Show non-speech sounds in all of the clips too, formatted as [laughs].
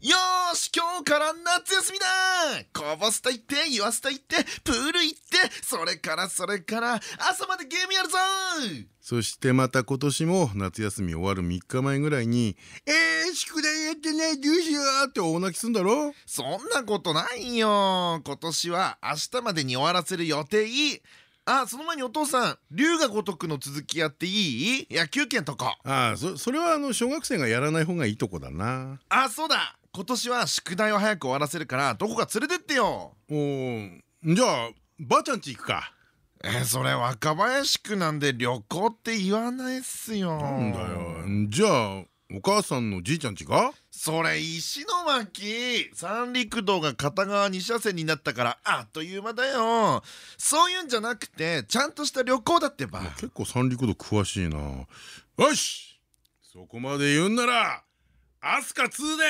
よーし今日から夏休みだ。コボスタ行ってユアスタ行ってプール行ってそれからそれから朝までゲームやるぞ。そしてまた今年も夏休み終わる3日前ぐらいに「えー、宿題やってないどうしよう」って大泣きすんだろ？そんなことないよ。今年は明日までに終わらせる予定。あその前にお父さん龍が如くの続きやっていい？野球拳とか。ああそそれはあの小学生がやらない方がいいとこだな。あそうだ今年は宿題を早く終わらせるからどこか連れてってよ。おーじゃあばあちゃんち行くか。えそれ若林区なんで旅行って言わないっすよ。なんだよ。じゃあお母さんのじいちゃんちかそれ石巻。三陸道が片側2車線になったからあっという間だよ。そういうんじゃなくてちゃんとした旅行だってば。結構三陸道詳しいな。よし！そこまで言うんならアスカ2で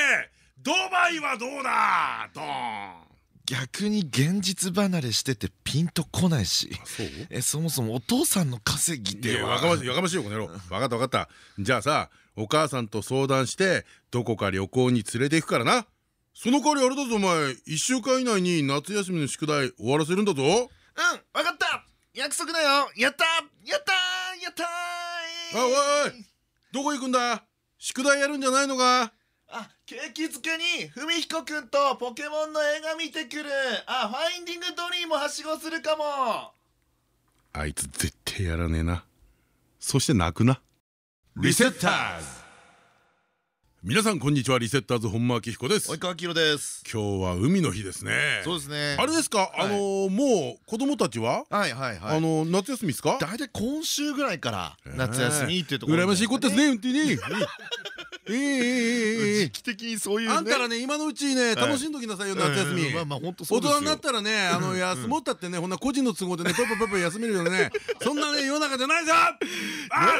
ドバイはどうだ？ドーン。逆に現実離れしててピンとこないし。そう？えそもそもお父さんの稼ぎでは。やかましいやかましいよこの野郎。分かった分かった。じゃあさお母さんと相談してどこか旅行に連れて行くからな。その代わりあれだぞお前。1週間以内に夏休みの宿題終わらせるんだぞ。うん分かった。約束だよ。やったやったやったあおい。どこ行くんだ？宿題やるんじゃないのか？あ景気づけに文彦くんとポケモンの映画見てくる。あファインディングドリーもはしごするかも。あいつ絶対やらねえな。そして泣くな。リセッターズ。皆さんこんにちはリセッターズ本間明彦です。及川明です。今日は海の日ですね。そうですね。あれですか？あのもう子供たちは？はいはいはい。あの夏休みですか？大体今週ぐらいから夏休みっていうところ羨ましいことですね本当に。ええええええ時期的にそういうあんたらね今のうちね楽しんどきなさいよ夏休み大人になったらねあの休もうったってねほんな個人の都合でねパパパパ休めるよねそんなね世の中じゃないぞ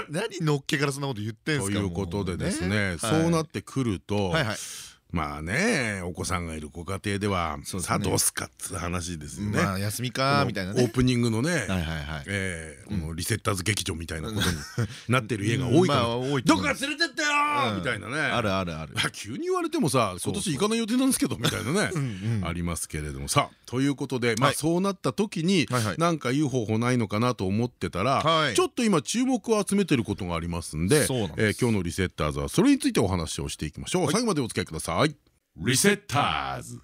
何のっけからそんなこと言ってんすかということでですねそうなってくるとはいはいまあねお子さんがいるご家庭ではさあどうすかっつう話ですよね。まあ休みかみたいなね。オープニングのねリセッターズ劇場みたいなことに [laughs] なってる家が多いかまあらどっか連れてってよーみたいなね。あるあるある。あ急に言われてもさ今年行かない予定なんですけどみたいなね。[laughs] んありますけれども。さあということでまあはい。そうなった時になんかいい方法ないのかなと思ってたらはい。ちょっと今注目を集めてることがありますんで今日のリセッターズはそれについてお話をしていきましょう。最後までお付き合いくださいリセッターズ。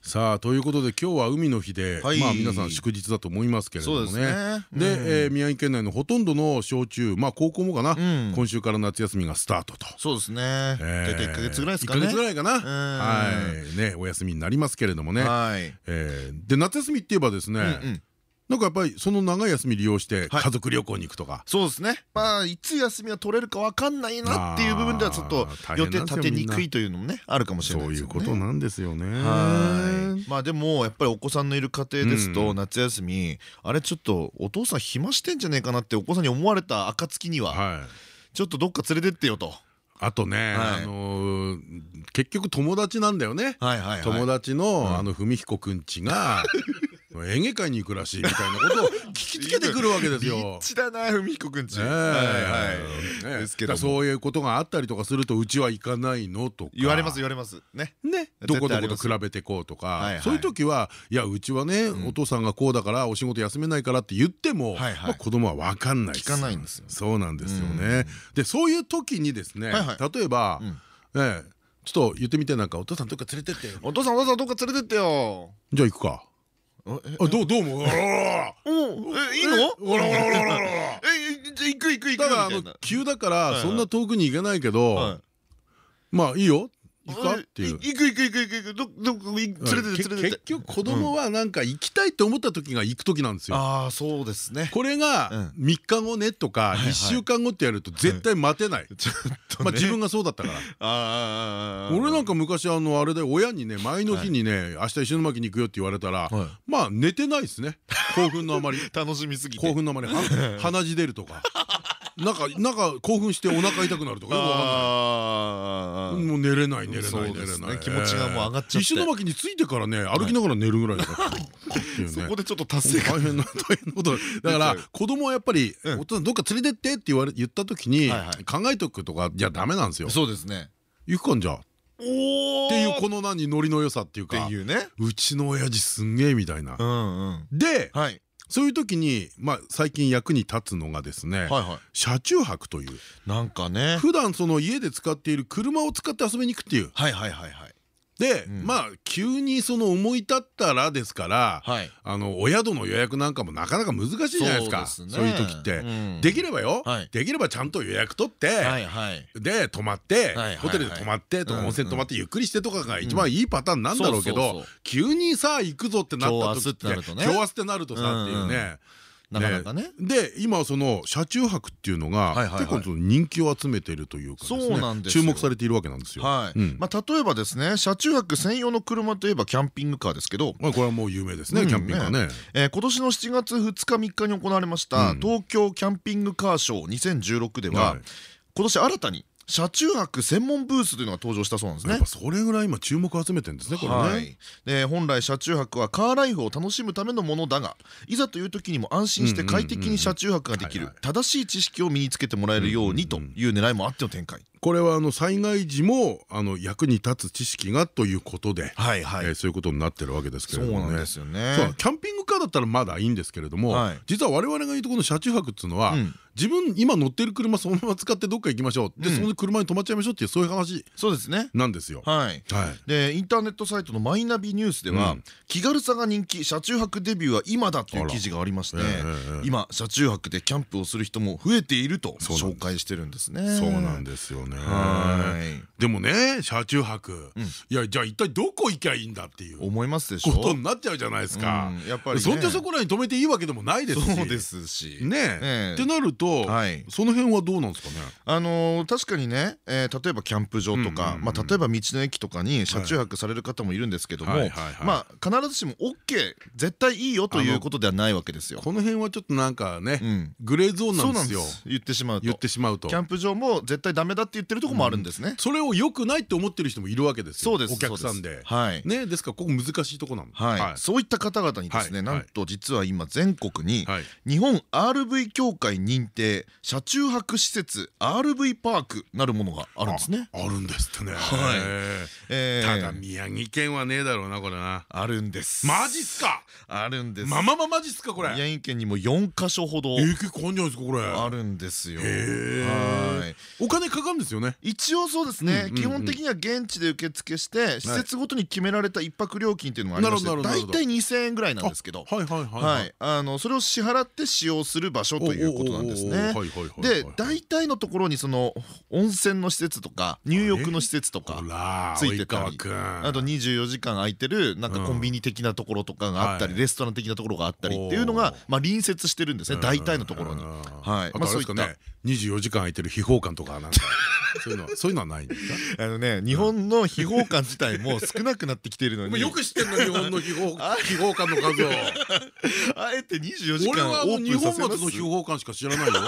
さあということで今日は海の日ではい。まあ皆さん祝日だと思いますけれどもそうですね。ねでえー宮城県内のほとんどの小中まあ高校もかなうん。今週から夏休みがスタートと。そうですね。えー大体1ヶ月ぐらいですかね。1ヶ月ぐらいかな。うん。はい。ねお休みになりますけれどもね。はい。えーで夏休みって言えばですねうんうんなんかやっぱりその長い休み利用してはい。家族旅行に行くとか。そうですね。まあいつ休みが取れるかわかんないなっていう部分ではちょっと予定立てにくいというのもねあるかもしれなそいうですよね。いうことなんですよね。はい。まあでもやっぱりお子さんのいる家庭ですとうん。夏休みあれちょっとお父さん暇してんじゃねえかなってお子さんに思われた暁にははい。ちょっとどっか連れてってよと。あとねはい。あのー結局友達なんだよね。はいはい。友達のあの文彦くんちが演芸会に行くらしいみたいなことを聞きつけてくるわけですよ。[laughs] だな文彦くんち。ねえ。はいはい。ねですけどそういうことがあったりとかするとうちは行かないのとか。言われます言われます。ね。ね、どこどこと比べてこうとか。そういう時はいやうちはねお父さんがこうだからお仕事休めないからって言っても子供は分かんない聞かないんですよそうなんですよね。でそういう時にですね例えばうん。ええちょっと言ってみてなんかお父さんどっか連れてってよ。お父さんお父さんどっか連れてってよ。じゃあ行くか。えあどうどうも。おえいいの？おらおらおらおら。おらえじゃあ行く行く行くただ急だからそんな遠くに行けないけはどまあいいよ行くか？っていう。行く行く行く行く。行くどどこ連れて連れて結局子供はなんか行きたいって思った時が行く時なんですよ。ああそうですね。これがうん。3日後ねとかいはい。1週間後ってやると絶対待てない。[laughs] ちょっとまあね自分がそうだったから。[laughs] ああ俺なんか昔あのあれで親にね前の日にね明日石巻に行くよって言われたらはい。まあ寝てないですね。興奮のあまり。[laughs] 楽しみすぎて。興奮のあまりは鼻血出るとかなんかなんか興奮してお腹痛くなるとかよくわかんない。もう寝れない寝れない寝れない。気持ちがもう上がっちゃって。石巻に着いてからね歩きながら寝るぐらいだから [laughs] そこでちょっと達成感。大変な大変なこと。だだから子供はやっぱりうん「お父さんどっか連れてって」って言われ言った時に考えとくとかじゃダメなんですよ。そうですね。行くかんじゃっていうこの何ノリの良さっていうかいうね。うちの親父すんげえみたいな。ではいそういう時にまあ最近役に立つのがですね車中泊という。いなんかね。普段その家で使っている車を使って遊びに行くっていう。はいはいはいはいで、うん。まあ急にその思い立ったらですから、はい。あのお宿の予約なんかもなかなか難しいじゃないですか。そうね。いう時って、うん。できればよ、はい。できればちゃんと予約取って、はいはい。で泊まって、ホテルで泊まってとかうん温泉泊まってゆっくりしてとかが一番いいパターンなんだろうけど急にさあ行くぞってなった時って今日明日ってなるとね。今日明日ってなるとさっていうね。なかなかね。で今その車中泊っていうのが結構その人気を集めているというかそうなんですよ。注目されているわけなんですよ。まあ例えばですね車中泊専用の車といえばキャンピングカーですけどまあこれはもう有名ですね、うんキャンピングカーね。えー今年の7月2日3日に行われましたうん。東京キャンピングカーショー2016でははい。今年新たに車中泊専門ブースというのが登場したそうなんですねやっぱ。それぐらい今注目を集めてるんですねこれね。はい、で本来車中泊はカーライフを楽しむためのものだがいざという時にも安心して快適に車中泊ができる正しい知識を身につけてもらえるようにという狙いもあっての展開。これはあの災害時もあの役に立つ知識がということで、はいはえーそういうことになってるわけですけそうなんれどもね。ですよね。そうキャンピングカーだったらまだいいんですけれども、はい実は我々が言うとこの車中泊っていうのは、うん自分今乗ってる車そのまま使ってどっか行きましょうで、うんその車に泊まっちゃいましょうっていうそういう話そうですね。なんですよ。はい。はいでインターネットサイトのマイナビニュースでは、うん気軽さが人気車中泊デビューは今だという記事がありまして今車中泊でキャンプをする人も増えていると紹介してるんですね。そうなんですよね。はいでもね車中泊、うんいやじゃあ一体どこ行きゃいいんだっていう思いますでしょ？ことになっちゃうじゃないですか。うんやっぱりねそんじょそこらに止めていいわけでもないですし。そうですし。ねええってなると、はいその辺はどうなんですかね？あのー確かにね、えー例えばキャンプ場とうんうんか、うんまあ、例えば道の駅とかに車中泊される方もいるんですけどもまあ必ずしも OK 絶対いいよということではないわけですよ。この辺はちょっとなんかね、うんグレーゾーンなんなですよ。す言ってしまうと言ってしまうとキ。ャンプ場も絶対ダメだって言ってるとこもあるんですね。それを良くないって思ってる人もいるわけですよ。そうですお客さんで。はいねですからここ難しいとこなの。はい、そういった方々にですね、はいなんと実は今全国にはい。日本 RV 協会認定車中泊施設 RV パークなるものがあるんですね。あるんですってね。はいただ宮城県はねえだろうなこれな。あるんです。マジっすか？あるんです。まままマジっすかこれ。宮城県にも4カ所ほどえー結構あるんじゃないですかこれ。あるんですよ。はいお金かかるんですよね。一応そうですね基本的には現地で受付して施設ごとに決められた一泊料金っていうのがありまして大体2000円ぐらいなんですけどはいはいはいはいあのそれを支払って使用する場所ということなんですね。おおおおはいはいはいはい。で大体のところにその温泉の施設とか入浴の施設とかついてたりあと24時間空いてるなんかコンビニ的なところとかがあったりはいレストラン的なところがあったりっていうのがまあ隣接してるんですね。大体のところに。はい。まあそういった。あれですかね。24時間空いてる秘宝館とかなんか。[laughs] そういうのはそういうのはないんですか？あのね日本の秘宝館自体も少なくなってきているのに。よく知ってんの日本の秘宝秘宝館の数を。[laughs] あえて24時俺間オープンさせます？秘宝館しか知らないよ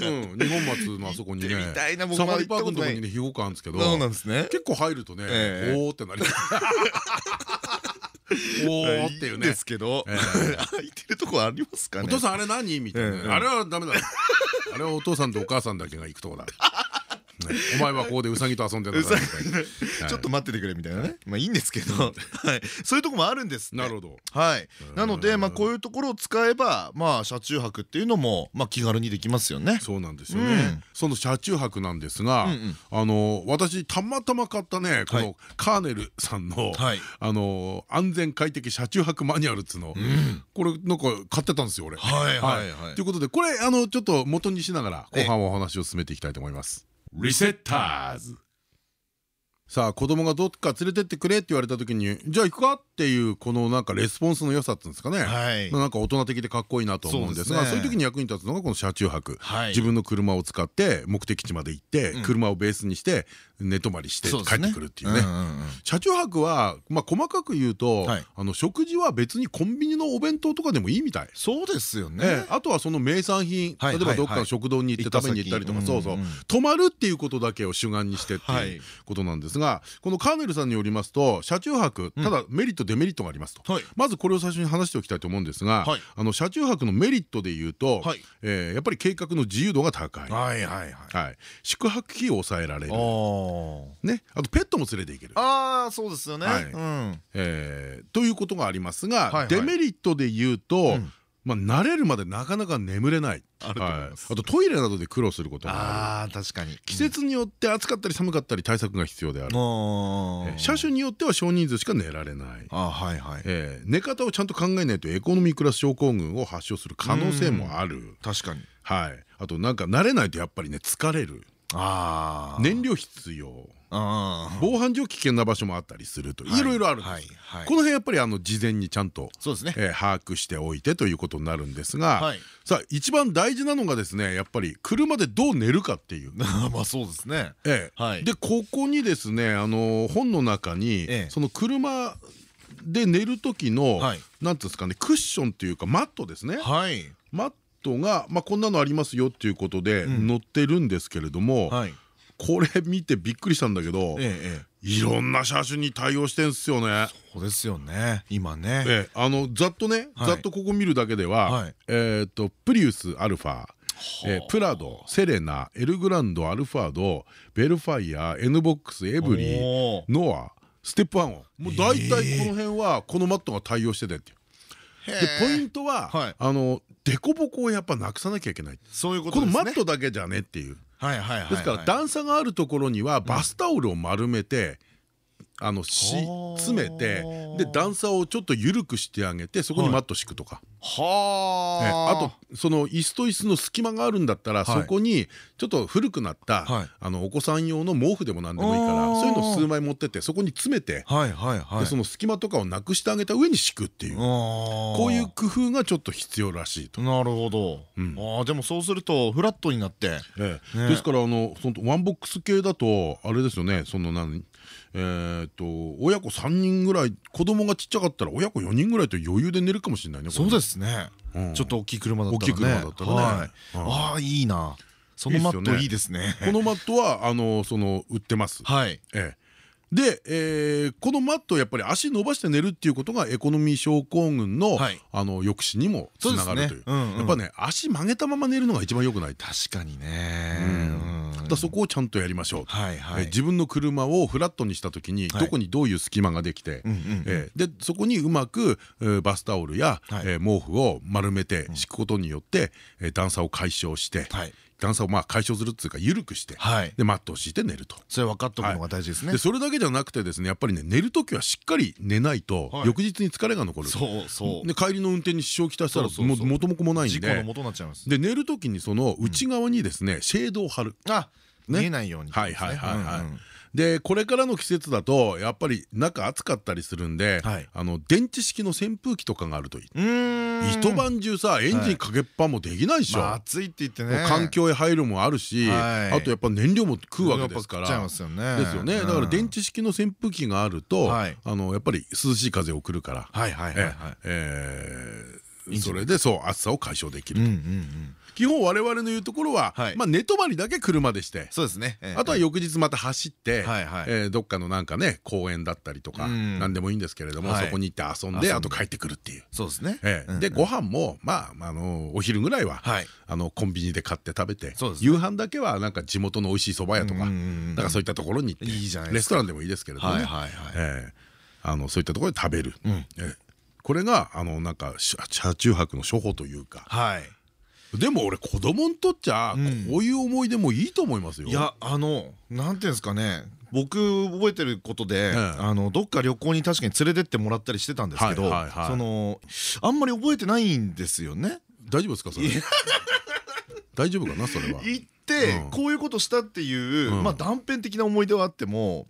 [laughs] うん二本松のあそこにね。サファリパークのとこにね秘宝館あるんですけどそうなんですね。結構入るとねええ。おーってなりお [laughs] ーっていうね。ですけどええ。空いてるとこありますかね？お父さんあれ何？みたいええ。なあれはダメだ。あれはお父さんとお母さんだけが行くとこだ。ねお前はここでウサギと遊んでんだから。みたいなはい。ちょっと待っててくれみたいなね。まあいいんですけど。はい。そういうとこもあるんですなるほど。はい。なのでまあこういうところを使えばまあ車中泊っていうのもまあ気軽にできますよね。そうなんですよね。うん。その車中泊なんですがあの私たまたま買ったねこはい。のカーネルさんのはい。あの安全快適車中泊マニュアルっつうの。うん。これなんか買ってたんですよ俺。はいはい。はい。ということでこれあのちょっと元にしながら後半はお話を進めていきたいと思います。リセッターズ。さあ子供がどっか連れてってくれって言われた時にじゃあ行くかっていうこのなんかレスポンスの良さっていうんですかね、はい。なんか大人的でかっこいいなと思うんですがそういう時に役に立つのがこの車中泊、はい。自分の車を使って目的地まで行って、車をベースにして寝泊まりして帰ってくるっていうね。車中泊は、まあ、細かく言うと、はい。あの食事は別にコンビニのお弁当とかでもいいみたい。そうですよね。ええ。あとはその名産品はい例えばどっかの食堂に行って食べに行ったりとかそうそう。うんうん。泊まるっていうことだけを主眼にしてってはい。いうことなんですがこのカーネルさんによりますと車中泊ただメリットデメリットがありますと。はい。まずこれを最初に話しておきたいと思うんですがはい。あの車中泊のメリットで言うとはい。えーやっぱり計画の自由度が高い。はいはいはいはい、宿泊費を抑えられる、ね、あとペットも連れて行ける、あーそうですよね。ということがありますが、デメリットで言うと、んまあ、慣れるまでなかなか眠れない。あるとトイレなどで苦労することもある。確かに。季節によって暑かったり寒かったり対策が必要である、車種によっては少人数しか寝られない、あーはいはい。えー寝方をちゃんと考えないとエコノミークラス症候群を発症する可能性もある、確かに。はい、あとなんか慣れないとやっぱりね疲れる。燃料必要。あ防犯上危険な場所もあったりするといろいろあるんです、この辺やっぱりあの事前にちゃんとそうですね。えー把握しておいてということになるんですが、はい。さあ一番大事なのがですねやっぱり車でどう寝るかっていう。[laughs] まあそうですね。ええ。はい。でここにですねあの本の中に、ええ。その車で寝る時の、はい。なんていうんですかねクッションっていうかマットですね。はい。マットが、まあ、こんなのありますよっていうことでん。載ってるんですけれども、はいこれ見てびっくりしたんだけど、ええええ。いろんな車種に対応してんすよね。そうですよね。今ね。ええあのざっとね、はい。ざっとここ見るだけでは、はい。えっとプリウスアルファ、えープラドセレナエルグランドアルファードベルファイア N ボックスエブリーノアステップワンを。もう大体この辺はこのマットが対応しててっていう。でポイントは、はい。あのデコボコをやっぱなくさなきゃいけない。そういうことのですね。マットだけじゃねっていうですから段差があるところにはバスタオルを丸めて、あのしはあ。詰めてで段差をちょっと緩くしてあげてそこにマット敷くとか、えはあとその椅子と椅子の隙間があるんだったら、そこにちょっと古くなった、はい。あのお子さん用の毛布でも何でもいいからそういうのを数枚持ってってそこに詰めて、はいはいはい。でその隙間とかをなくしてあげた上に敷くっていう、ここういう工夫がちょっと必要らしいと。なるほど、ん。ああでもそうするとフラットになって。ええ。ね。ですからあのそのワンボックス系だとあれですよねその何えーっと親子3人ぐらい子供がちっちゃかったら親子4人ぐらいと余裕で寝るかもしれないねそうですね、うん。ちょっと大きい車だったらね。大きい車だったらね。はい。はいああいいな。そのマットいいですね。このマットはあのその売ってます。はい。ええで、えーこのマットをやっぱり足伸ばして寝るっていうことがエコノミー症候群の,、はい。あの抑止にもつながるという。やっぱね足曲げたまま寝るのが一番良くない確かにね。うん。だそこをちゃんとやりましょう。とはいはい。えー自分の車をフラットにした時にはい。どこにどういう隙間ができてでそこにうまくえーバスタオルや毛布を丸めて敷くことによってえー段差を解消してはい段差をまあ解消するっていうか緩くしてはい。でマットを敷いて寝ると。それ分かっとくのが大事ですね。でそれだけじゃなくてですねやっぱりね寝る時はしっかり寝ないとはい。翌日に疲れが残るそうそう。で帰りの運転に支障をきたしたらも元も子もないんで。事故の元になっちゃいます。で寝る時にその内側にですねシェードを貼る。あね。見えないようにはいはいはいはい。うんうんでこれからの季節だとやっぱり中暑かったりするんで、はい。あの電池式の扇風機とかがあるといい。一晩中さエンジンかけっぱもできないでしょ、まあ暑いって言ってね。環境へ配慮もあるし、はい。あとやっぱ燃料も食うわけですから。やっぱ食っちゃいますよね。ですよね。だから電池式の扇風機があると、はい。あのやっぱり涼しい風を送るから、それでそう暑さを解消できると、うんうんうん。基本我々の言うところは、はい。まあ寝泊まりだけ車でして。そうですね。ええ。あとは翌日また走って、えーどっかのなんかね公園だったりとかうん。何でもいいんですけれども、はい。そこに行って遊んでで。あと帰ってくるっていう。そうですね。でご飯もまああのお昼ぐらいは、はい。あのコンビニで買って食べて、夕飯だけはなんか地元の美味しい蕎麦屋とか、うんからそういったところに行っていいじゃないですか。レストランでもいいですけれどもね、あのそういったところで食べる、ん。ええこれがあのなんか車車中泊の処方というか。はい。でも俺子供にとっちゃん。こういう思い出もいいと思いますよ。いやあのなんていうんですかね。僕覚えてることで、ええ。あのどっか旅行に確かに連れてってもらったりしてたんですけど、そのあんまり覚えてないんですよね。大丈夫ですかそれ？大丈夫かなそれは。行って、うん。こういうことしたっていう、うん。まあ断片的な思い出はあっても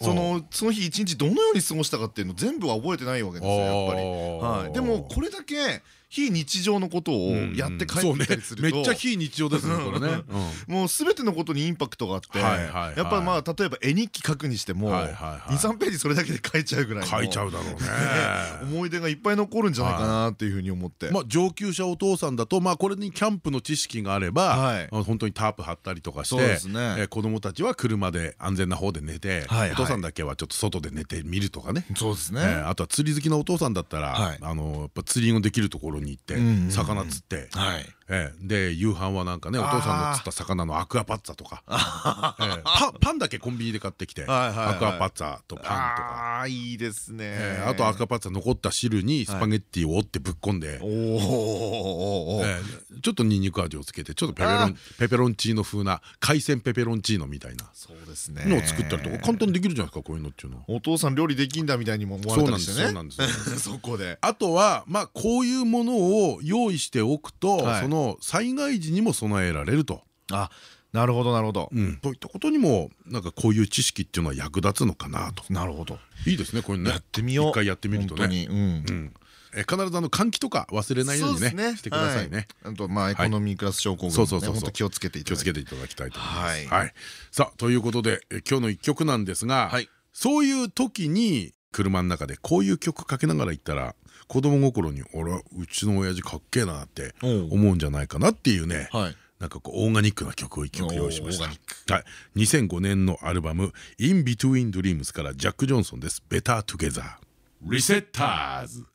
そのその日一日どのように過ごしたかっていうの全部は覚えてないわけですよやっぱり。はい、でもこれだけ非日常のことをやって帰ってきたりすると。めっちゃ非日常ですねこれね。もう全てのことにインパクトがあってやっぱまあ例えば絵日記書くにしても23ページそれだけで書いちゃうぐらい書いちゃうだろうね。[laughs] 思い出がいっぱい残るんじゃないかなっていうふうに思って。まあ上級者お父さんだとまあこれにキャンプの知識があれば本当にタープ張ったりとかして子供たちは車で安全な方で寝てお父さんだけはちょっと外で寝てみるとかね。そうですね。あとは釣り好きなお父さんだったらあのやっぱ釣りのできるところに行って魚釣って、で夕飯はなんかねお父さんの釣った魚のアクアパッツァとか。パンだけコンビニで買ってきてアクアパッツァとパンとか。いいですね。あとアクアパッツァ残った汁にスパゲッティを折ってぶっこんで。ちょっとにんにく味をつけてちょっとペペロンペペロンチーノ風な海鮮ペペロンチーノみたいな。のを作ったりとか簡単にできるじゃないですかこういうのっていうの。はお父さん料理できんだみたいにも思われたりしてね。そうなんです [laughs] そこで。あとはまあこういうものを用意しておくとその災害時にも備えられると。あなるほどなるほど。といったことにもなんかこういう知識っていうのは役立つのかなと。なるほど。いいですねこれね。やってみよう。一回やってみるとね。うんえ必ずあの換気とか忘れないようにねしてくださいね。あとまあエコノミークラス症候群そうそうそう気をつけていただきたいと思います。はい。さあということで今日の一曲なんですが、そういう時に車の中でこういう曲かけながら行ったら子供心に「俺はうちの親父かっけえな」って思うんじゃないかなっていうね、なんかこうオーガニックな曲を一曲用意しました。はい、2005年のアルバム「In Between Dreams」からジャック・ジョンソンです「Better Together」。リセッターズ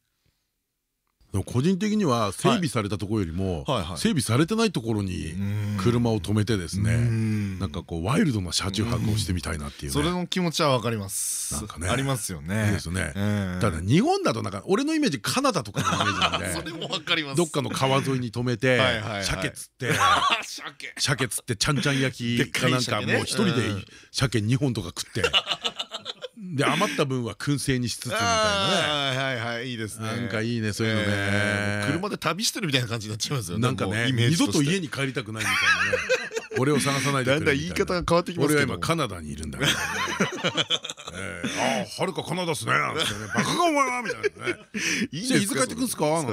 個人的には整備されたところよりも整備されてないところに車を止めてですねなんかこうワイルドな車中泊をしてみたいなっていうそれの気持ちはわかります。なんかね。ありますよね。ですね。ただ日本だとなんか俺のイメージカナダとかのイメージなんで [laughs] それもわかります。どっかの川沿いに止めて [laughs] 鮭釣って [laughs] 鮭。釣ってちゃんちゃん焼きかなんかもう一人で鮭2本とか食ってで余った分は燻製にしつつみたいなね。はいはいいいですね。なんかいいねそういうのね。車で旅してるみたいな感じになっちゃいますよね。なんかね二度と家に帰りたくないみたいなね俺を探さないでだんだん言い方が変わってきます俺は今カナダにいるんだから [laughs] ああはるかカナダっすね。なんてね。バカがお前はみたいなね。[laughs] いつ帰ってくんすか？なん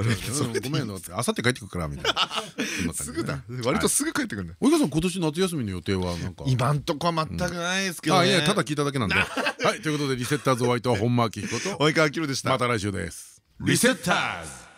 て。[laughs] ごめんのってあさって帰ってくるからみたいな。すぐだ。割とすぐ帰ってくるんだ。及川さん今年夏休みの予定はなんか。今んとこは全くないですけどね。ただ聞いただけなんで。はいということでリセッターズお相手は本間明彦と及川明でした。また来週です。リセッターズ